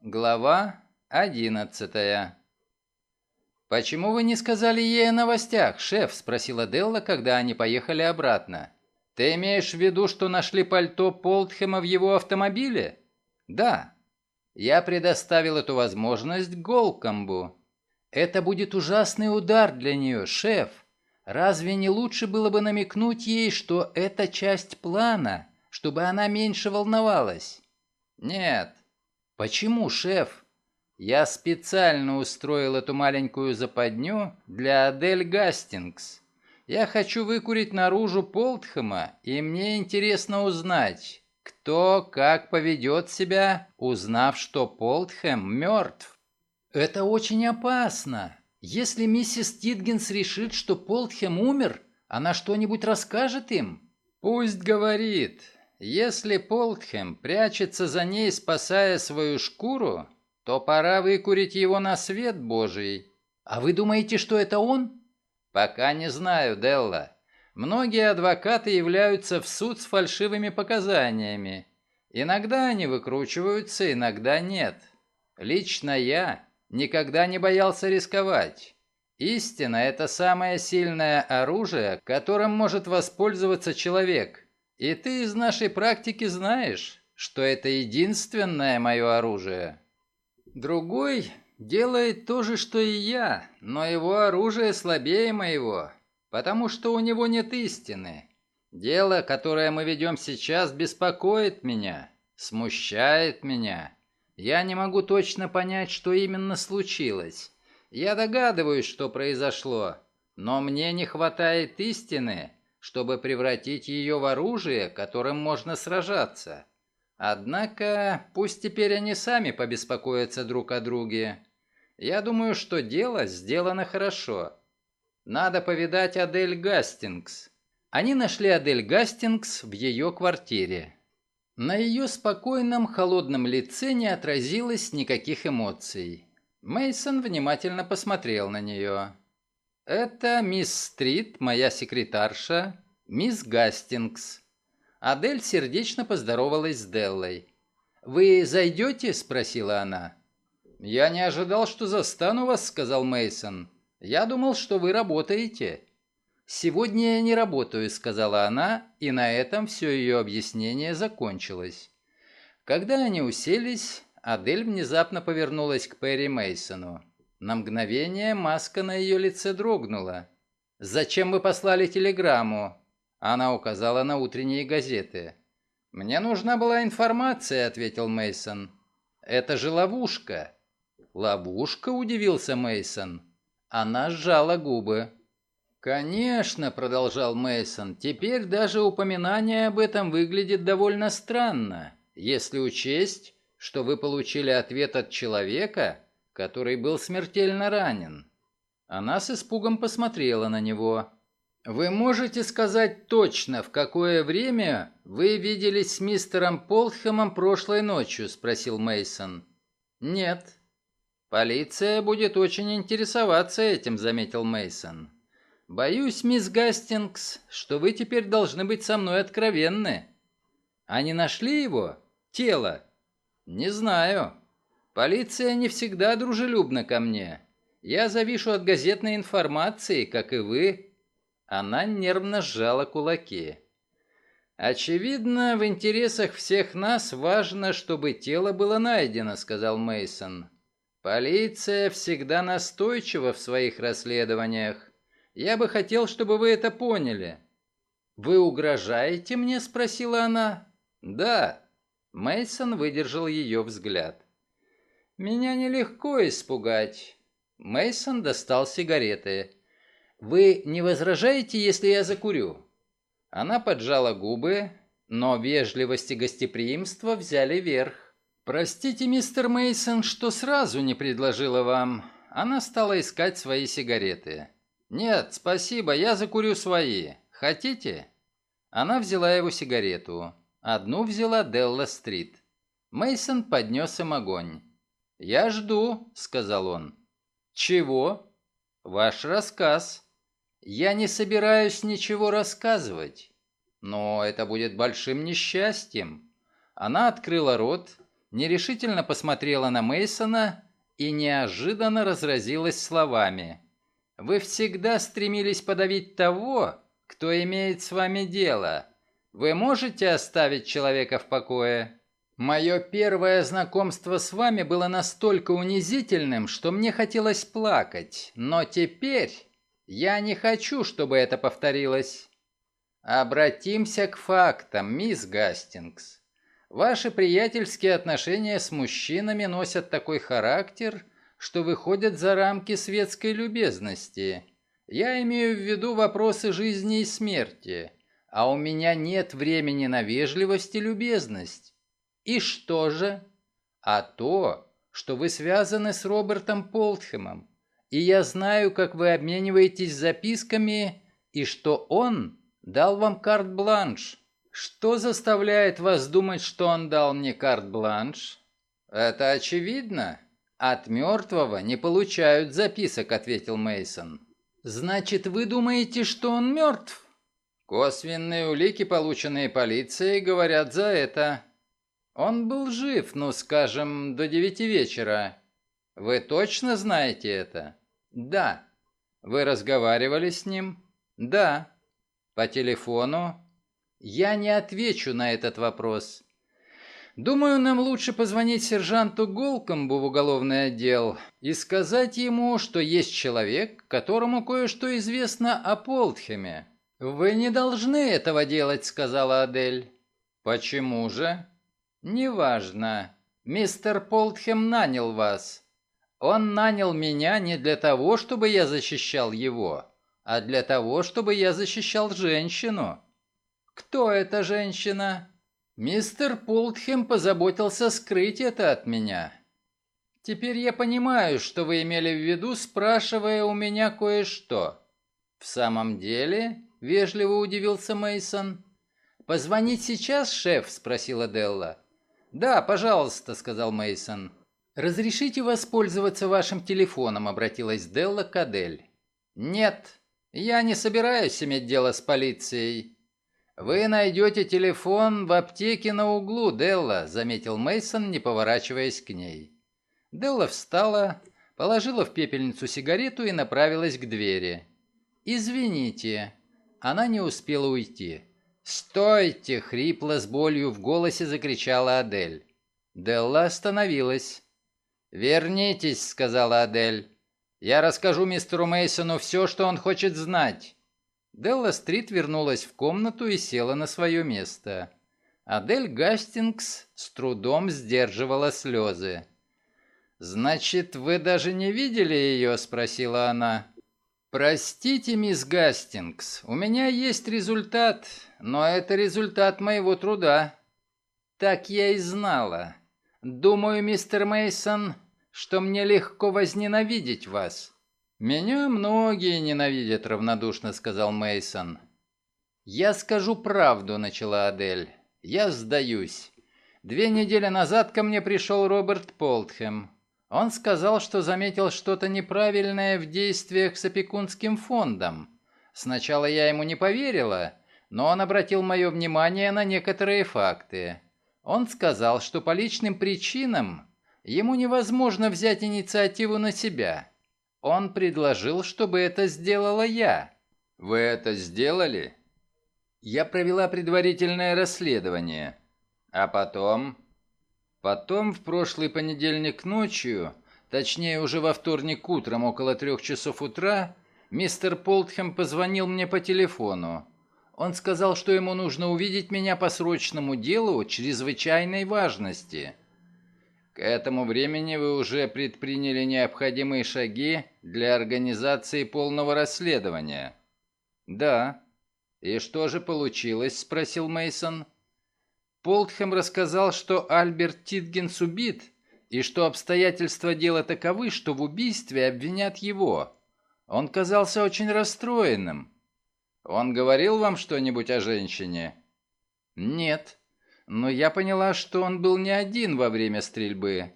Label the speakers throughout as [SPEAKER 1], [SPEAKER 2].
[SPEAKER 1] Глава одиннадцатая «Почему вы не сказали ей о новостях, шеф?» – спросила Делла, когда они поехали обратно. «Ты имеешь в виду, что нашли пальто Полтхема в его автомобиле?» «Да. Я предоставил эту возможность Голкомбу. Это будет ужасный удар для нее, шеф. Разве не лучше было бы намекнуть ей, что это часть плана, чтобы она меньше волновалась?» «Нет». «Почему, шеф?» «Я специально устроил эту маленькую западню для Адель Гастингс. Я хочу выкурить наружу Полтхэма, и мне интересно узнать, кто как поведет себя, узнав, что Полтхэм мертв. Это очень опасно. Если миссис Титгенс решит, что Полтхэм умер, она что-нибудь расскажет им? Пусть говорит. Если Полтхэм прячется за ней, спасая свою шкуру, то пора выкурить его на свет Божий. А вы думаете, что это он? Пока не знаю, Делла. Многие адвокаты являются в суд с фальшивыми показаниями. Иногда они выкручиваются, иногда нет. Лично я никогда не боялся рисковать. Истина – это самое сильное оружие, которым может воспользоваться человек. И ты из нашей практики знаешь, что это единственное мое оружие. Другой делает то же, что и я, но его оружие слабее моего, потому что у него нет истины. Дело, которое мы ведем сейчас, беспокоит меня, смущает меня. Я не могу точно понять, что именно случилось. Я догадываюсь, что произошло, но мне не хватает истины, чтобы превратить ее в оружие, которым можно сражаться. Однако, пусть теперь они сами побеспокоятся друг о друге. Я думаю, что дело сделано хорошо. Надо повидать Адель Гастингс. Они нашли Адель Гастингс в ее квартире. На ее спокойном, холодном лице не отразилось никаких эмоций. Мейсон внимательно посмотрел на нее. «Это мисс Стрит, моя секретарша, мисс Гастингс». Адель сердечно поздоровалась с Деллой. «Вы зайдете?» – спросила она. «Я не ожидал, что застану вас», — сказал Мейсон. «Я думал, что вы работаете». «Сегодня я не работаю», — сказала она, и на этом все ее объяснение закончилось. Когда они уселись, Адель внезапно повернулась к Перри Мейсону. На мгновение маска на ее лице дрогнула. «Зачем вы послали телеграмму?» Она указала на утренние газеты. «Мне нужна была информация», — ответил Мейсон. «Это же ловушка. «Ловушка?» – удивился Мейсон. Она сжала губы. «Конечно», – продолжал Мейсон. «Теперь даже упоминание об этом выглядит довольно странно, если учесть, что вы получили ответ от человека, который был смертельно ранен». Она с испугом посмотрела на него. «Вы можете сказать точно, в какое время вы виделись с мистером Полтхэмом прошлой ночью?» – спросил Мейсон. «Нет», «Полиция будет очень интересоваться этим», — заметил Мейсон. «Боюсь, мисс Гастингс, что вы теперь должны быть со мной откровенны. Они нашли его? Тело?» «Не знаю. Полиция не всегда дружелюбна ко мне. Я завишу от газетной информации, как и вы». Она нервно сжала кулаки. «Очевидно, в интересах всех нас важно, чтобы тело было найдено», — сказал Мейсон. Полиция всегда настойчива в своих расследованиях. Я бы хотел, чтобы вы это поняли. Вы угрожаете мне, спросила она. Да. Мейсон выдержал ее взгляд. Меня нелегко испугать. Мейсон достал сигареты. Вы не возражаете, если я закурю? Она поджала губы, но вежливость и гостеприимство взяли верх. «Простите, мистер Мейсон, что сразу не предложила вам». Она стала искать свои сигареты. «Нет, спасибо, я закурю свои. Хотите?» Она взяла его сигарету. Одну взяла Делла Стрит. Мейсон поднес им огонь. «Я жду», — сказал он. «Чего?» «Ваш рассказ». «Я не собираюсь ничего рассказывать. Но это будет большим несчастьем». Она открыла рот нерешительно посмотрела на Мейсона и неожиданно разразилась словами. «Вы всегда стремились подавить того, кто имеет с вами дело. Вы можете оставить человека в покое?» «Мое первое знакомство с вами было настолько унизительным, что мне хотелось плакать, но теперь я не хочу, чтобы это повторилось. Обратимся к фактам, мисс Гастингс. Ваши приятельские отношения с мужчинами носят такой характер, что выходят за рамки светской любезности. Я имею в виду вопросы жизни и смерти, а у меня нет времени на вежливость и любезность. И что же? А то, что вы связаны с Робертом Полтхемом, и я знаю, как вы обмениваетесь записками, и что он дал вам карт-бланш. Что заставляет вас думать, что он дал мне карт-бланш? Это очевидно. От мертвого не получают записок, ответил Мейсон. Значит, вы думаете, что он мертв? Косвенные улики, полученные полицией, говорят за это. Он был жив, ну, скажем, до девяти вечера. Вы точно знаете это? Да. Вы разговаривали с ним? Да. По телефону? Я не отвечу на этот вопрос. Думаю, нам лучше позвонить сержанту Голкомбу в уголовный отдел и сказать ему, что есть человек, которому кое-что известно о Полтхеме. «Вы не должны этого делать», — сказала Адель. «Почему же?» «Неважно. Мистер Полтхем нанял вас. Он нанял меня не для того, чтобы я защищал его, а для того, чтобы я защищал женщину. «Кто эта женщина?» «Мистер Полтхем позаботился скрыть это от меня. Теперь я понимаю, что вы имели в виду, спрашивая у меня кое-что». «В самом деле?» — вежливо удивился Мейсон. «Позвонить сейчас, шеф?» — спросила Делла. «Да, пожалуйста», — сказал Мейсон. «Разрешите воспользоваться вашим телефоном?» — обратилась Делла к Адель. «Нет, я не собираюсь иметь дело с полицией. «Вы найдете телефон в аптеке на углу, Делла», — заметил Мейсон, не поворачиваясь к ней. Делла встала, положила в пепельницу сигарету и направилась к двери. «Извините». Она не успела уйти. «Стойте!» — хрипло с болью в голосе закричала Адель. Делла остановилась. «Вернитесь», — сказала Адель. «Я расскажу мистеру Мейсону все, что он хочет знать». Делла Стрит вернулась в комнату и села на свое место. Адель Гастингс с трудом сдерживала слезы. «Значит, вы даже не видели ее?» – спросила она. «Простите, мисс Гастингс, у меня есть результат, но это результат моего труда». «Так я и знала. Думаю, мистер Мейсон, что мне легко возненавидеть вас». «Меня многие ненавидят», — равнодушно сказал Мейсон. «Я скажу правду», — начала Адель. «Я сдаюсь. Две недели назад ко мне пришел Роберт Полтхэм. Он сказал, что заметил что-то неправильное в действиях с опекунским фондом. Сначала я ему не поверила, но он обратил мое внимание на некоторые факты. Он сказал, что по личным причинам ему невозможно взять инициативу на себя». Он предложил, чтобы это сделала я. Вы это сделали? Я провела предварительное расследование. А потом... Потом, в прошлый понедельник ночью, точнее уже во вторник утром, около трех часов утра, мистер Полтхэм позвонил мне по телефону. Он сказал, что ему нужно увидеть меня по срочному делу чрезвычайной важности – к этому времени вы уже предприняли необходимые шаги для организации полного расследования. Да. И что же получилось, спросил Мейсон. Полтхэм рассказал, что Альберт Титгенс убит, и что обстоятельства дела таковы, что в убийстве обвинят его. Он казался очень расстроенным. Он говорил вам что-нибудь о женщине? Нет но я поняла, что он был не один во время стрельбы.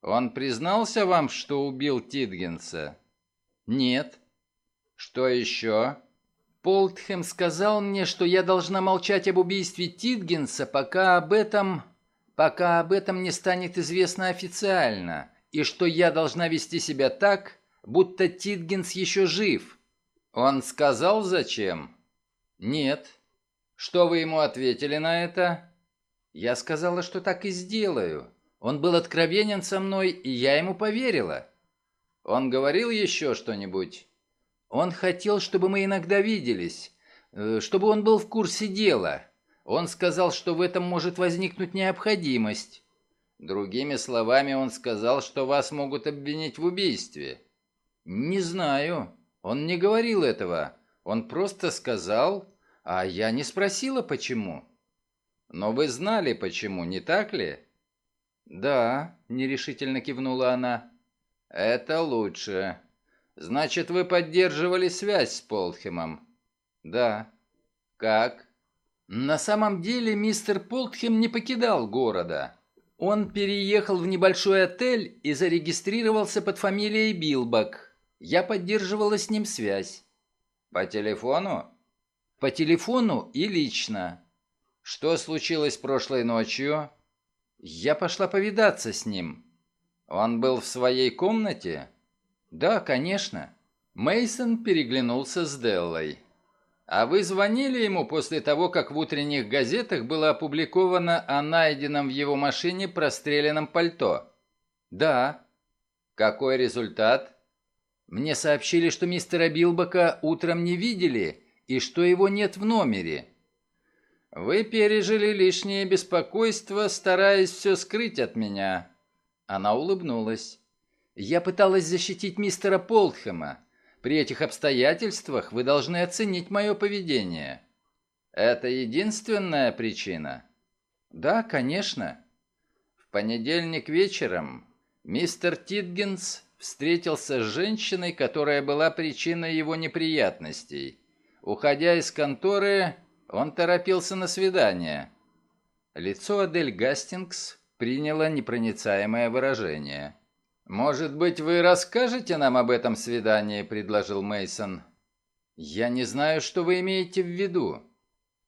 [SPEAKER 1] Он признался вам, что убил Титгенса? Нет. Что еще? Полтхэм сказал мне, что я должна молчать об убийстве Титгенса, пока об этом... пока об этом не станет известно официально, и что я должна вести себя так, будто Титгенс еще жив. Он сказал, зачем? Нет. Что вы ему ответили на это? Я сказала, что так и сделаю. Он был откровенен со мной, и я ему поверила. Он говорил еще что-нибудь? Он хотел, чтобы мы иногда виделись, э, чтобы он был в курсе дела. Он сказал, что в этом может возникнуть необходимость. Другими словами, он сказал, что вас могут обвинить в убийстве. Не знаю. Он не говорил этого. Он просто сказал, а я не спросила, почему. Но вы знали, почему, не так ли? Да, нерешительно кивнула она. Это лучше. Значит, вы поддерживали связь с Полтхемом? Да. Как? На самом деле мистер Полтхем не покидал города. Он переехал в небольшой отель и зарегистрировался под фамилией Билбак. Я поддерживала с ним связь. По телефону? По телефону и лично. Что случилось прошлой ночью? Я пошла повидаться с ним. Он был в своей комнате? Да, конечно. Мейсон переглянулся с Деллой. А вы звонили ему после того, как в утренних газетах было опубликовано о найденном в его машине простреленном пальто? Да. Какой результат? Мне сообщили, что мистера Билбока утром не видели и что его нет в номере. Вы пережили лишнее беспокойство, стараясь все скрыть от меня. Она улыбнулась. Я пыталась защитить мистера Полтхэма. При этих обстоятельствах вы должны оценить мое поведение. Это единственная причина? Да, конечно. В понедельник вечером мистер Титгенс встретился с женщиной, которая была причиной его неприятностей. Уходя из конторы, он торопился на свидание. Лицо Адель Гастингс приняло непроницаемое выражение. «Может быть, вы расскажете нам об этом свидании?» – предложил Мейсон. «Я не знаю, что вы имеете в виду».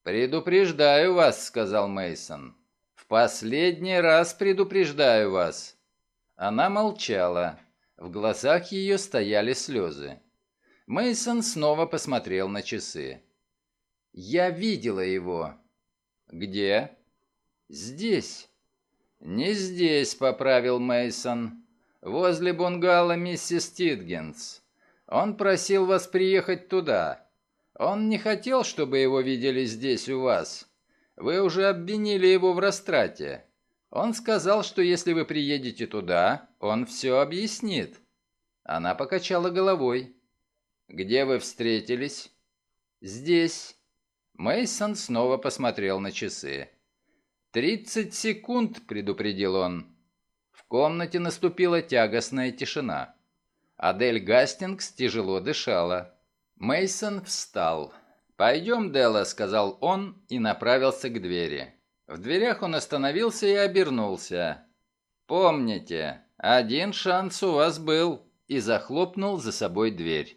[SPEAKER 1] «Предупреждаю вас», – сказал Мейсон. «В последний раз предупреждаю вас». Она молчала. В глазах ее стояли слезы. Мейсон снова посмотрел на часы. «Я видела его». «Где?» «Здесь». «Не здесь», — поправил Мейсон возле бунгало миссис Титгенс. Он просил вас приехать туда. Он не хотел, чтобы его видели здесь у вас. Вы уже обвинили его в растрате. Он сказал, что если вы приедете туда, он все объяснит. Она покачала головой. Где вы встретились? Здесь. Мейсон снова посмотрел на часы. «Тридцать секунд», — предупредил он комнате наступила тягостная тишина. Адель Гастингс тяжело дышала. Мейсон встал. «Пойдем, Делла», — сказал он и направился к двери. В дверях он остановился и обернулся. «Помните, один шанс у вас был», и захлопнул за собой дверь.